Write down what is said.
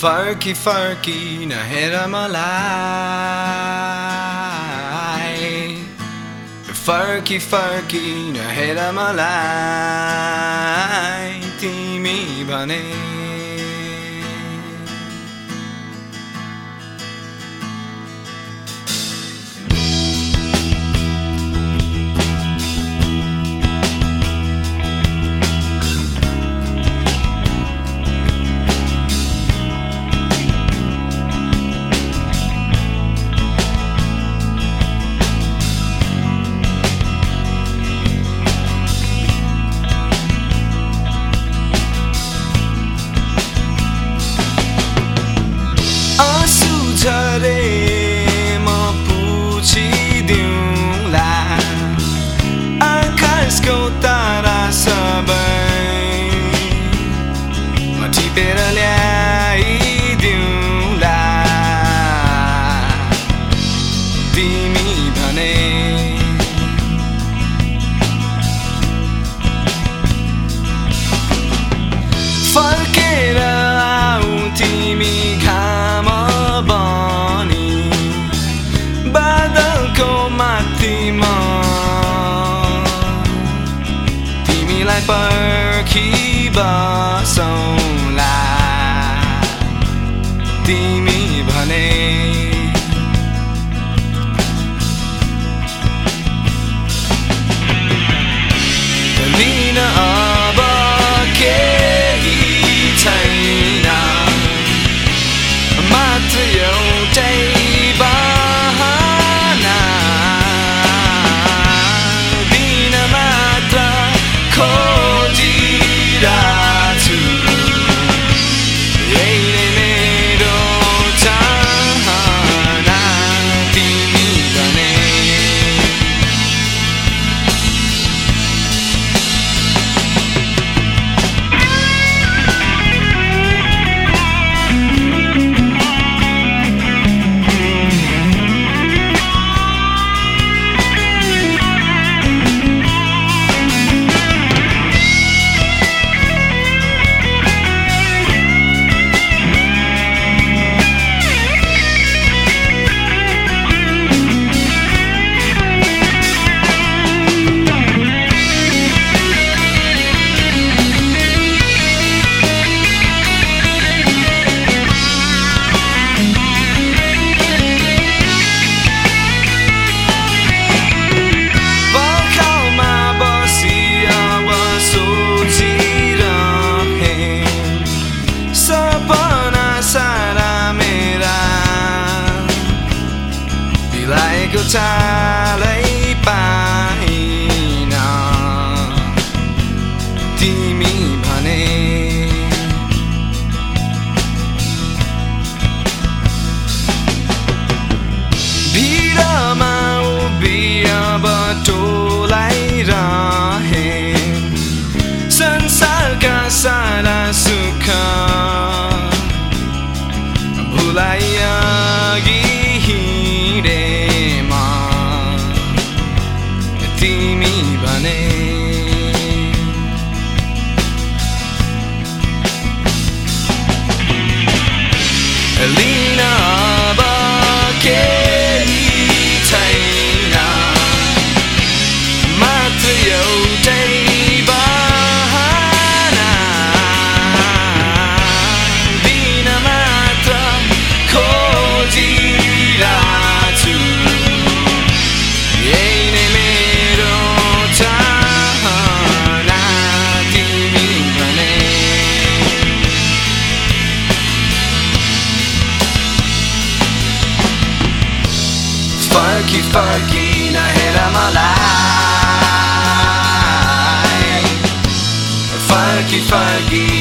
Furky furky नहेर मलाई फर्की फर्की नहेर मलाई तिमी भने म टिपेर ल्याइदिउँला तिमी भने। फर्केर आऊ तिमी घाम बनी। बादलको माथिमा। तिमीलाई पर्खी तिमी भने चालै पाइन भने। संसारका सारा सुख। भुलाइ que faz